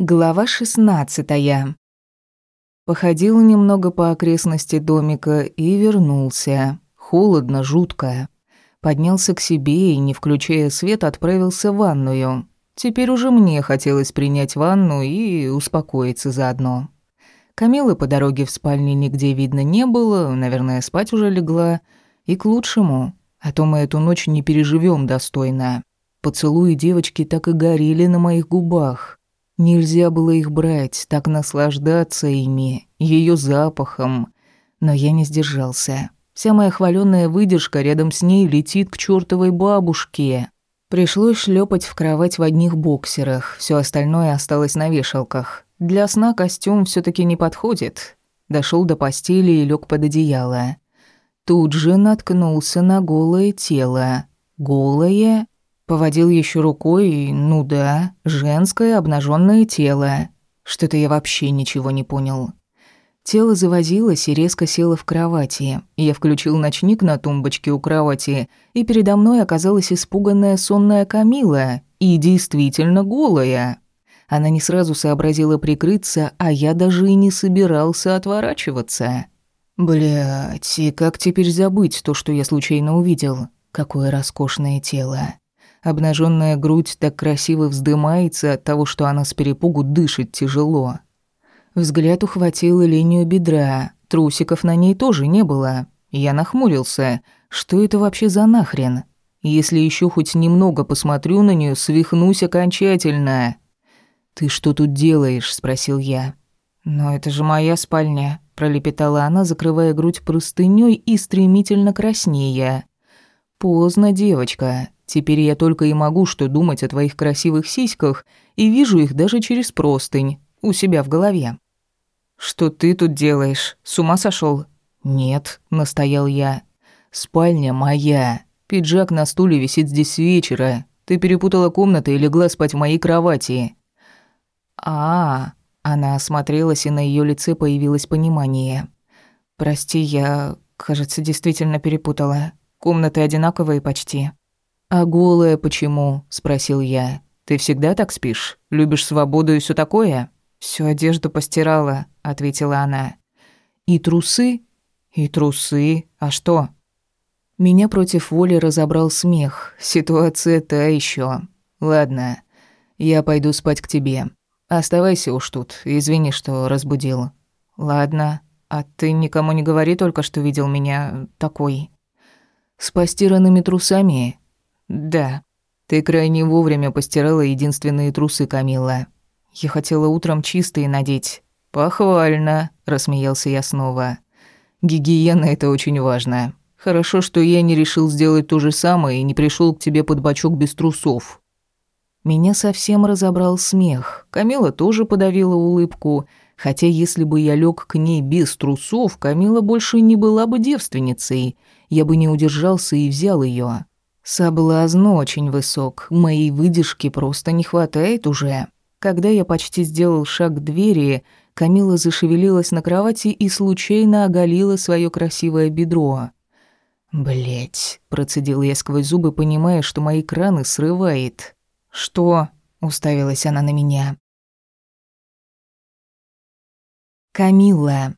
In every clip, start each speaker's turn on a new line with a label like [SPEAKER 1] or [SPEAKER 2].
[SPEAKER 1] Глава шестнадцатая. Походил немного по окрестности домика и вернулся. Холодно, жутко. Поднялся к себе и, не включая свет, отправился в ванную. Теперь уже мне хотелось принять ванну и успокоиться заодно. Камилы по дороге в спальне нигде видно не было, наверное, спать уже легла. И к лучшему, а то мы эту ночь не переживем достойно. Поцелуи девочки так и горели на моих губах. Нельзя было их брать, так наслаждаться ими, ее запахом. Но я не сдержался. Вся моя хваленная выдержка рядом с ней летит к чертовой бабушке. Пришлось шлепать в кровать в одних боксерах, все остальное осталось на вешалках. Для сна костюм все таки не подходит. Дошел до постели и лег под одеяло. Тут же наткнулся на голое тело. Голое Поводил еще рукой, и, ну да, женское обнаженное тело. Что-то я вообще ничего не понял. Тело завозилось и резко село в кровати. Я включил ночник на тумбочке у кровати, и передо мной оказалась испуганная сонная Камила, и действительно голая. Она не сразу сообразила прикрыться, а я даже и не собирался отворачиваться. Блять, и как теперь забыть то, что я случайно увидел? Какое роскошное тело. Обнаженная грудь так красиво вздымается от того, что она с перепугу дышит тяжело. Взгляд ухватил линию бедра. Трусиков на ней тоже не было. Я нахмурился. Что это вообще за нахрен? Если еще хоть немного посмотрю на нее, свихнусь окончательно. «Ты что тут делаешь?» – спросил я. «Но это же моя спальня», – пролепетала она, закрывая грудь простыней и стремительно краснея. «Поздно, девочка. Теперь я только и могу что думать о твоих красивых сиськах и вижу их даже через простынь, у себя в голове. Что ты тут делаешь? С ума сошел? Нет, настоял я. Спальня моя. Пиджак на стуле висит здесь с вечера. Ты перепутала комнаты и легла спать в моей кровати. А, -а, -а. она осмотрелась, и на ее лице появилось понимание. Прости, я, кажется, действительно перепутала. Комнаты одинаковые почти. «А голая почему?» – спросил я. «Ты всегда так спишь? Любишь свободу и все такое?» «Всю одежду постирала», – ответила она. «И трусы?» «И трусы. А что?» Меня против воли разобрал смех. Ситуация та еще. «Ладно, я пойду спать к тебе. Оставайся уж тут. Извини, что разбудил». «Ладно. А ты никому не говори только, что видел меня такой». «С постиранными трусами?» «Да. Ты крайне вовремя постирала единственные трусы, Камила. Я хотела утром чистые надеть». «Похвально», — рассмеялся я снова. «Гигиена — это очень важно. Хорошо, что я не решил сделать то же самое и не пришел к тебе под бочок без трусов». Меня совсем разобрал смех. Камила тоже подавила улыбку, хотя если бы я лег к ней без трусов, Камила больше не была бы девственницей. Я бы не удержался и взял ее. Соблазн очень высок, моей выдержки просто не хватает уже. Когда я почти сделал шаг к двери, Камила зашевелилась на кровати и случайно оголила свое красивое бедро. Блять, процедил я сквозь зубы, понимая, что мои краны срывает. «Что?» — уставилась она на меня. «Камилла».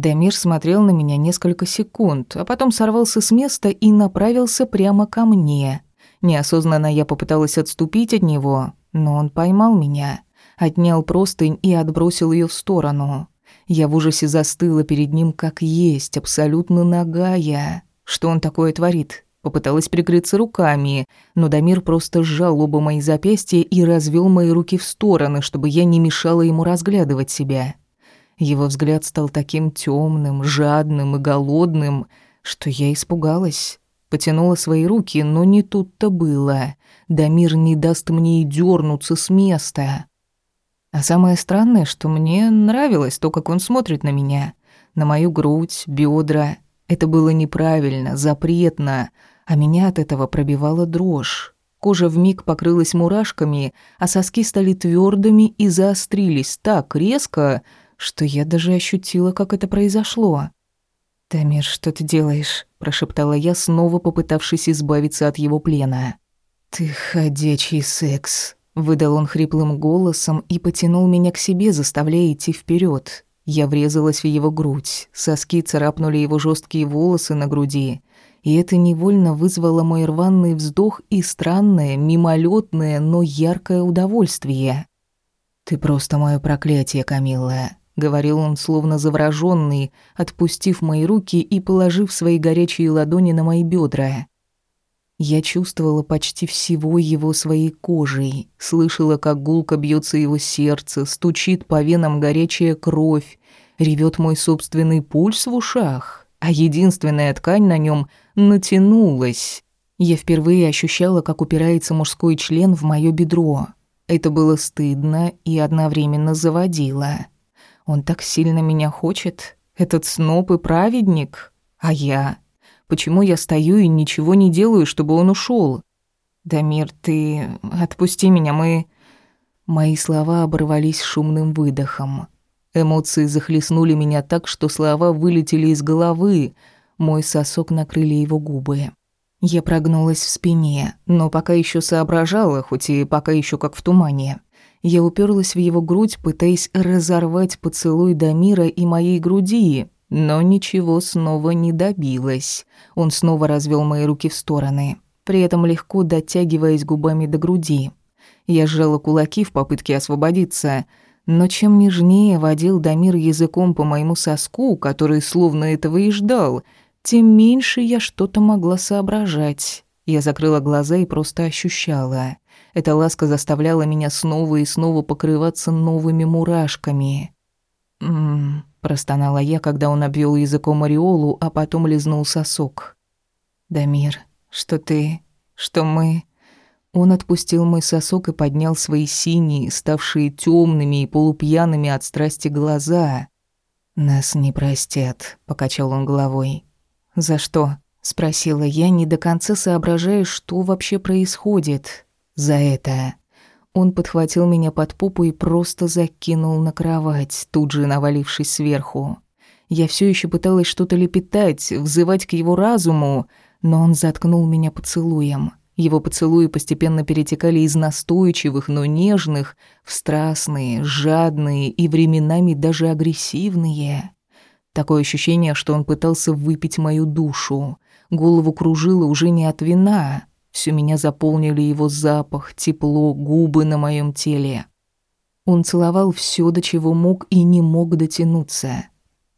[SPEAKER 1] Дамир смотрел на меня несколько секунд, а потом сорвался с места и направился прямо ко мне. Неосознанно я попыталась отступить от него, но он поймал меня, отнял простынь и отбросил ее в сторону. Я в ужасе застыла перед ним как есть, абсолютно нагая. Что он такое творит? Попыталась прикрыться руками, но Дамир просто сжал оба мои запястья и развел мои руки в стороны, чтобы я не мешала ему разглядывать себя. Его взгляд стал таким темным, жадным и голодным, что я испугалась. Потянула свои руки, но не тут-то было. Дамир не даст мне и дернуться с места. А самое странное, что мне нравилось то, как он смотрит на меня, на мою грудь, бедра. Это было неправильно, запретно, а меня от этого пробивала дрожь. Кожа вмиг покрылась мурашками, а соски стали твердыми и заострились так резко, что я даже ощутила, как это произошло. «Тамир, что ты делаешь?» – прошептала я, снова попытавшись избавиться от его плена. «Ты ходячий секс», – Выдал он хриплым голосом и потянул меня к себе, заставляя идти вперед. Я врезалась в его грудь, соски царапнули его жесткие волосы на груди, и это невольно вызвало мой рваный вздох и странное, мимолетное, но яркое удовольствие. «Ты просто мое проклятие, Камилла», — говорил он, словно заворожённый, отпустив мои руки и положив свои горячие ладони на мои бедра. Я чувствовала почти всего его своей кожей, слышала, как гулко бьется его сердце, стучит по венам горячая кровь, ревет мой собственный пульс в ушах, а единственная ткань на нем натянулась. Я впервые ощущала, как упирается мужской член в моё бедро. Это было стыдно и одновременно заводило. Он так сильно меня хочет, этот сноб и праведник, а я Почему я стою и ничего не делаю, чтобы он ушел? Дамир, ты отпусти меня, мы Мои слова оборвались шумным выдохом. Эмоции захлестнули меня так, что слова вылетели из головы. Мой сосок накрыли его губы. Я прогнулась в спине, но пока еще соображала, хоть и пока еще как в тумане. Я уперлась в его грудь, пытаясь разорвать поцелуй Дамира и моей груди, но ничего снова не добилась. Он снова развел мои руки в стороны, при этом легко дотягиваясь губами до груди. Я сжала кулаки в попытке освободиться, но чем нежнее водил Дамир языком по моему соску, который словно этого и ждал, тем меньше я что-то могла соображать. Я закрыла глаза и просто ощущала. Эта ласка заставляла меня снова и снова покрываться новыми мурашками. Ммм, простонала я, когда он обвел языком ореолу, а потом лизнул сосок. «Дамир, что ты... что мы...» Он отпустил мой сосок и поднял свои синие, ставшие темными и полупьяными от страсти глаза. «Нас не простят», — покачал он головой. «За что?» — спросила я, не до конца соображая, что вообще происходит. «За это». Он подхватил меня под попу и просто закинул на кровать, тут же навалившись сверху. Я все еще пыталась что-то лепетать, взывать к его разуму, но он заткнул меня поцелуем. Его поцелуи постепенно перетекали из настойчивых, но нежных в страстные, жадные и временами даже агрессивные. Такое ощущение, что он пытался выпить мою душу. Голову кружило уже не от вина, все меня заполнили его запах, тепло, губы на моем теле. Он целовал все, до чего мог и не мог дотянуться.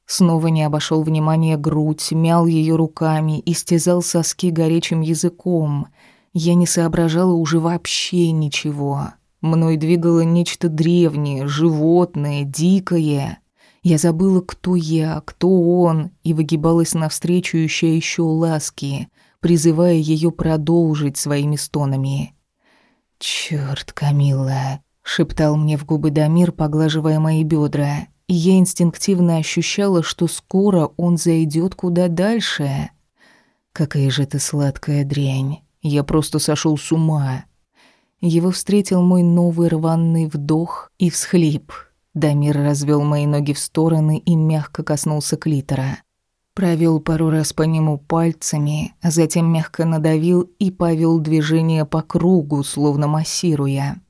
[SPEAKER 1] Снова не обошел внимания грудь, мял ее руками, истязал соски горячим языком. Я не соображала уже вообще ничего. Мной двигало нечто древнее, животное, дикое. Я забыла, кто я, кто он, и выгибалась навстречу, ища еще ласки — призывая ее продолжить своими стонами. «Чёрт, Камилла!» — шептал мне в губы Дамир, поглаживая мои бедра, и я инстинктивно ощущала, что скоро он зайдет куда дальше. «Какая же ты сладкая дрянь! Я просто сошел с ума!» Его встретил мой новый рваный вдох и всхлип. Дамир развел мои ноги в стороны и мягко коснулся клитора. Провел пару раз по нему пальцами, а затем мягко надавил и повел движение по кругу, словно массируя.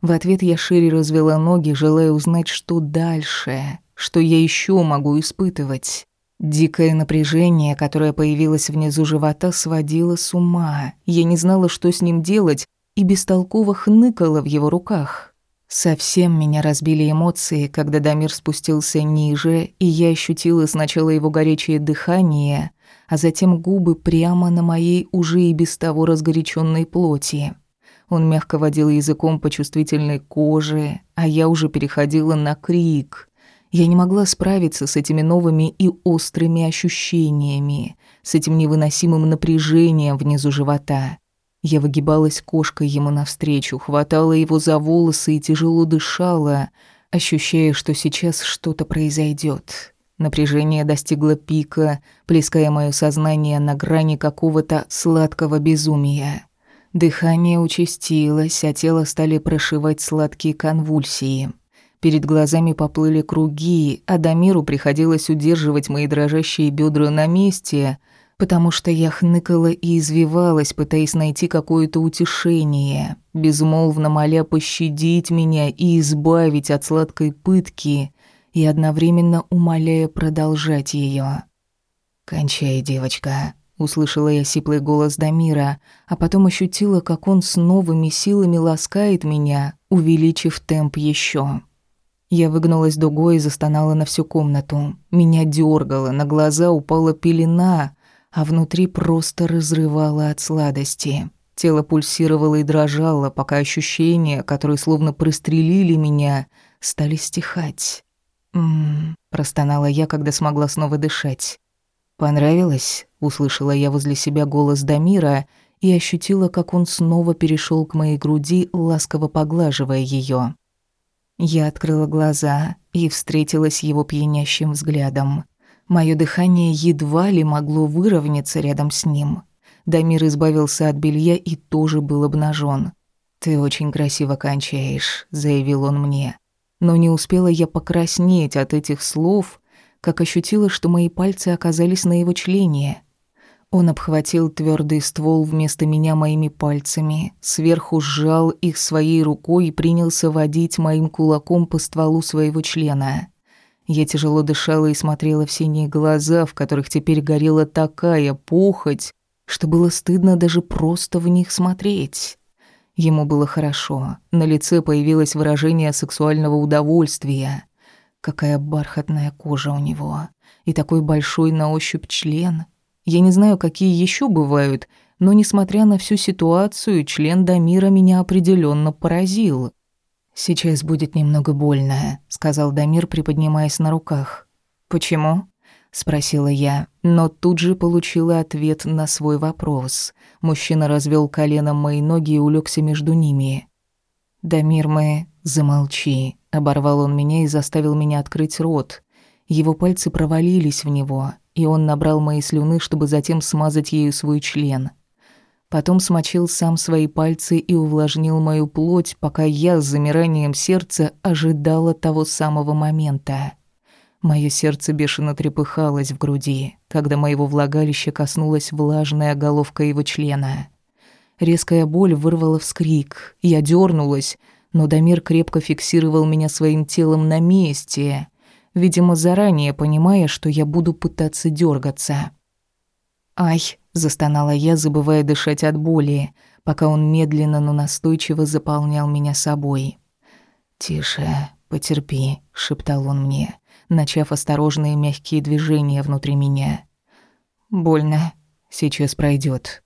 [SPEAKER 1] В ответ я шире развела ноги, желая узнать, что дальше, что я еще могу испытывать. Дикое напряжение, которое появилось внизу живота, сводило с ума. Я не знала, что с ним делать, и бестолково хныкала в его руках. Совсем меня разбили эмоции, когда Дамир спустился ниже, и я ощутила сначала его горячее дыхание, а затем губы прямо на моей уже и без того разгоряченной плоти. Он мягко водил языком по чувствительной коже, а я уже переходила на крик. Я не могла справиться с этими новыми и острыми ощущениями, с этим невыносимым напряжением внизу живота. Я выгибалась кошкой ему навстречу, хватала его за волосы и тяжело дышала, ощущая, что сейчас что-то произойдет. Напряжение достигло пика, плеская мое сознание на грани какого-то сладкого безумия. Дыхание участилось, а тело стали прошивать сладкие конвульсии. Перед глазами поплыли круги, а Дамиру приходилось удерживать мои дрожащие бедра на месте — потому что я хныкала и извивалась, пытаясь найти какое-то утешение, безмолвно моля пощадить меня и избавить от сладкой пытки, и одновременно умоляя продолжать ее. «Кончай, девочка», — услышала я сиплый голос Дамира, а потом ощутила, как он с новыми силами ласкает меня, увеличив темп еще. Я выгнулась дугой и застонала на всю комнату. Меня дергало, на глаза упала пелена, а внутри просто разрывало от сладости. Тело пульсировало и дрожало, пока ощущения, которые словно прострелили меня, стали стихать. «М-м-м», простонала я, когда смогла снова дышать. «Понравилось?» — услышала я возле себя голос Дамира и ощутила, как он снова перешел к моей груди, ласково поглаживая ее. Я открыла глаза и встретилась его пьянящим взглядом. Моё дыхание едва ли могло выровняться рядом с ним. Дамир избавился от белья и тоже был обнажен. «Ты очень красиво кончаешь», — заявил он мне. Но не успела я покраснеть от этих слов, как ощутила, что мои пальцы оказались на его члене. Он обхватил твердый ствол вместо меня моими пальцами, сверху сжал их своей рукой и принялся водить моим кулаком по стволу своего члена. Я тяжело дышала и смотрела в синие глаза, в которых теперь горела такая похоть, что было стыдно даже просто в них смотреть. Ему было хорошо, на лице появилось выражение сексуального удовольствия. Какая бархатная кожа у него, и такой большой на ощупь член — я не знаю, какие еще бывают, но, несмотря на всю ситуацию, член Дамира меня определенно поразил. «Сейчас будет немного больно», — сказал Дамир, приподнимаясь на руках. «Почему?» — спросила я, но тут же получила ответ на свой вопрос. Мужчина развел коленом мои ноги и улегся между ними. «Дамир, мы...» «Замолчи», — оборвал он меня и заставил меня открыть рот. Его пальцы провалились в него, и он набрал мои слюны, чтобы затем смазать ею свой член. Потом смочил сам свои пальцы и увлажнил мою плоть, пока я с замиранием сердца ожидала того самого момента. Моё сердце бешено трепыхалось в груди, когда моего влагалища коснулась влажная головка его члена. Резкая боль вырвала вскрик. Я дернулась, но Дамир крепко фиксировал меня своим телом на месте видимо, заранее понимая, что я буду пытаться дергаться. «Ай!» – застонала я, забывая дышать от боли, пока он медленно, но настойчиво заполнял меня собой. «Тише, потерпи», – шептал он мне, начав осторожные мягкие движения внутри меня. «Больно. Сейчас пройдет.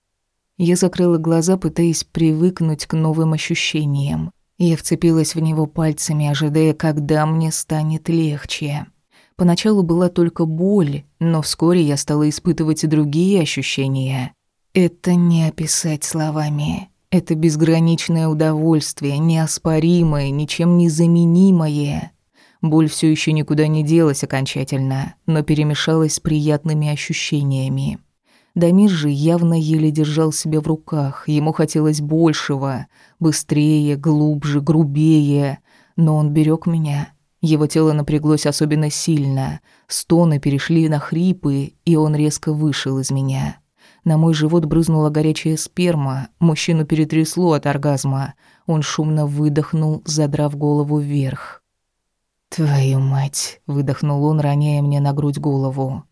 [SPEAKER 1] Я закрыла глаза, пытаясь привыкнуть к новым ощущениям. Я вцепилась в него пальцами, ожидая, когда мне станет легче. Поначалу была только боль, но вскоре я стала испытывать и другие ощущения. Это не описать словами. Это безграничное удовольствие, неоспоримое, ничем не заменимое. Боль все еще никуда не делась окончательно, но перемешалась с приятными ощущениями. Дамир же явно еле держал себя в руках, ему хотелось большего, быстрее, глубже, грубее, но он берег меня. Его тело напряглось особенно сильно, стоны перешли на хрипы, и он резко вышел из меня. На мой живот брызнула горячая сперма, мужчину перетрясло от оргазма. Он шумно выдохнул, задрав голову вверх. «Твою мать!» — выдохнул он, роняя мне на грудь голову.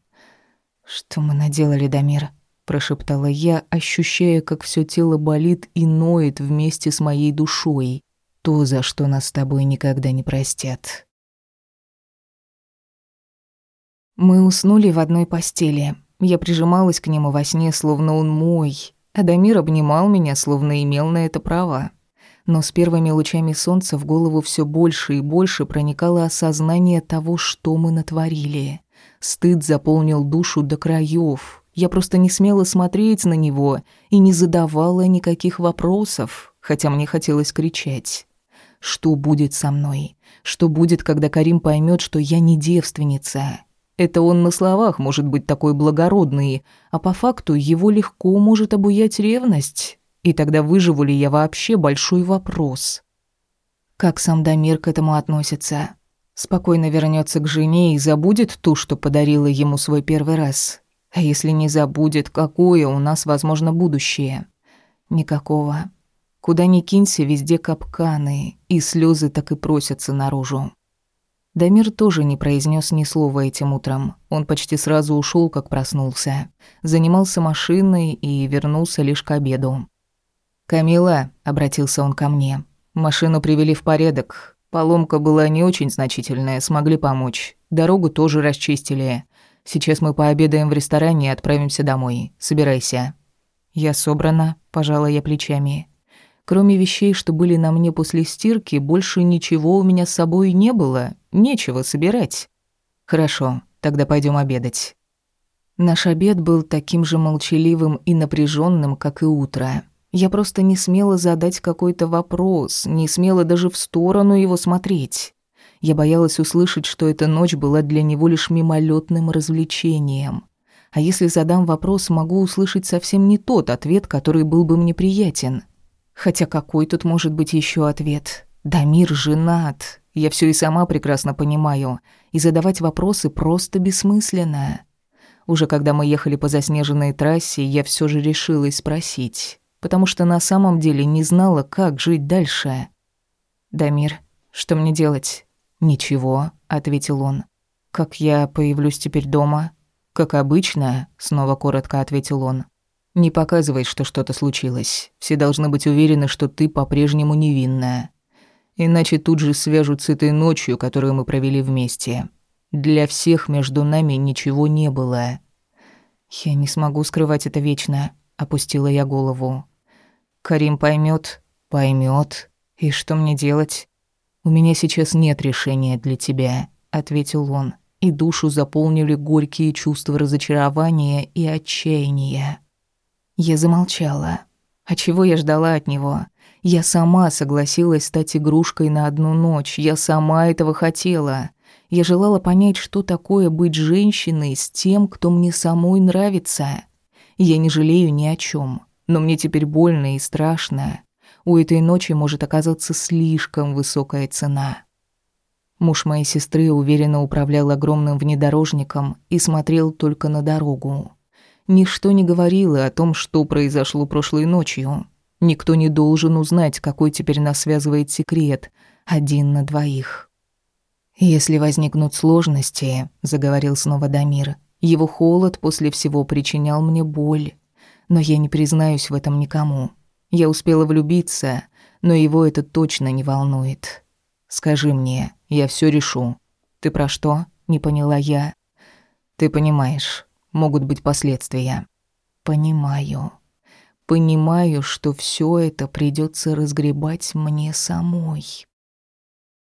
[SPEAKER 1] «Что мы наделали, Дамир?» – прошептала я, ощущая, как все тело болит и ноет вместе с моей душой. То, за что нас с тобой никогда не простят. Мы уснули в одной постели. Я прижималась к нему во сне, словно он мой. Адамир обнимал меня, словно имел на это право. Но с первыми лучами солнца в голову все больше и больше проникало осознание того, что мы натворили. Стыд заполнил душу до краев. Я просто не смела смотреть на него и не задавала никаких вопросов, хотя мне хотелось кричать. Что будет со мной? Что будет, когда Карим поймет, что я не девственница? Это он на словах может быть такой благородный, а по факту его легко может обуять ревность. И тогда выживу ли я вообще большой вопрос. Как сам Дамир к этому относится? Спокойно вернется к жене и забудет ту, что подарила ему свой первый раз. А если не забудет, какое у нас, возможно, будущее? Никакого. Куда ни кинься, везде капканы, и слезы так и просятся наружу. Дамир тоже не произнес ни слова этим утром. Он почти сразу ушел, как проснулся. Занимался машиной и вернулся лишь к обеду. «Камила», — обратился он ко мне, — «машину привели в порядок. Поломка была не очень значительная, смогли помочь. Дорогу тоже расчистили. Сейчас мы пообедаем в ресторане и отправимся домой. Собирайся». «Я собрана», — пожала я плечами. Кроме вещей, что были на мне после стирки, больше ничего у меня с собой не было, нечего собирать. Хорошо, тогда пойдем обедать. Наш обед был таким же молчаливым и напряженным, как и утро. Я просто не смела задать какой-то вопрос, не смела даже в сторону его смотреть. Я боялась услышать, что эта ночь была для него лишь мимолетным развлечением. А если задам вопрос, могу услышать совсем не тот ответ, который был бы мне приятен. Хотя какой тут может быть еще ответ? Дамир женат. Я все и сама прекрасно понимаю. И задавать вопросы просто бессмысленно. Уже когда мы ехали по заснеженной трассе, я все же решилась спросить. Потому что на самом деле не знала, как жить дальше. «Дамир, что мне делать?» «Ничего», — ответил он. «Как я появлюсь теперь дома?» «Как обычно», — снова коротко ответил он. Не показывай, что что-то случилось. Все должны быть уверены, что ты по-прежнему невинная. Иначе тут же свяжут с этой ночью, которую мы провели вместе. Для всех между нами ничего не было. Я не смогу скрывать это вечно, опустила я голову. Карим поймет, поймет. И что мне делать? У меня сейчас нет решения для тебя, ответил он, и душу заполнили горькие чувства разочарования и отчаяния. Я замолчала. А чего я ждала от него? Я сама согласилась стать игрушкой на одну ночь. Я сама этого хотела. Я желала понять, что такое быть женщиной с тем, кто мне самой нравится. Я не жалею ни о чем, но мне теперь больно и страшно. У этой ночи может оказаться слишком высокая цена. Муж моей сестры уверенно управлял огромным внедорожником и смотрел только на дорогу. Ничто не говорило о том, что произошло прошлой ночью. Никто не должен узнать, какой теперь нас связывает секрет. Один на двоих. «Если возникнут сложности», — заговорил снова Дамир, «его холод после всего причинял мне боль. Но я не признаюсь в этом никому. Я успела влюбиться, но его это точно не волнует. Скажи мне, я все решу». «Ты про что?» — не поняла я. «Ты понимаешь, могут быть последствия. Понимаю. Понимаю, что все это придется разгребать мне самой.